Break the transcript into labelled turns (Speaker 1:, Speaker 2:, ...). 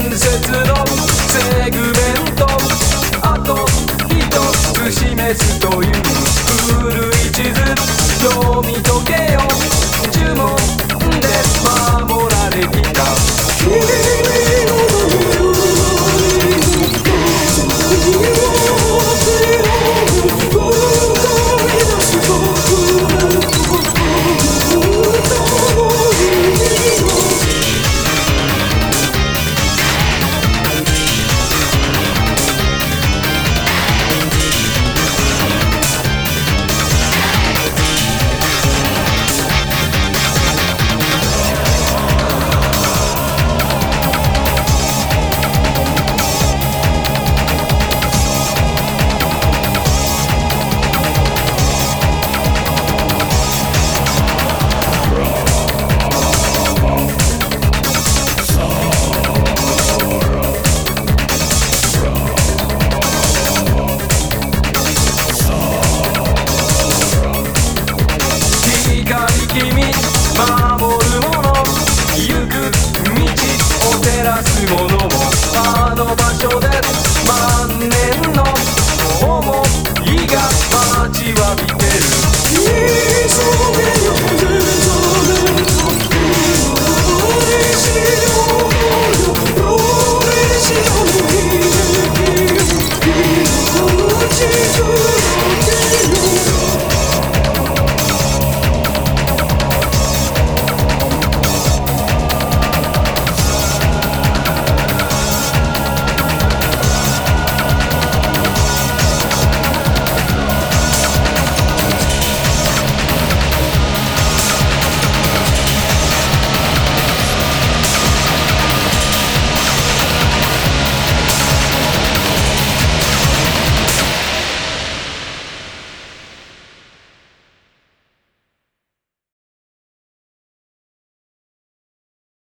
Speaker 1: benzetir al Sevgime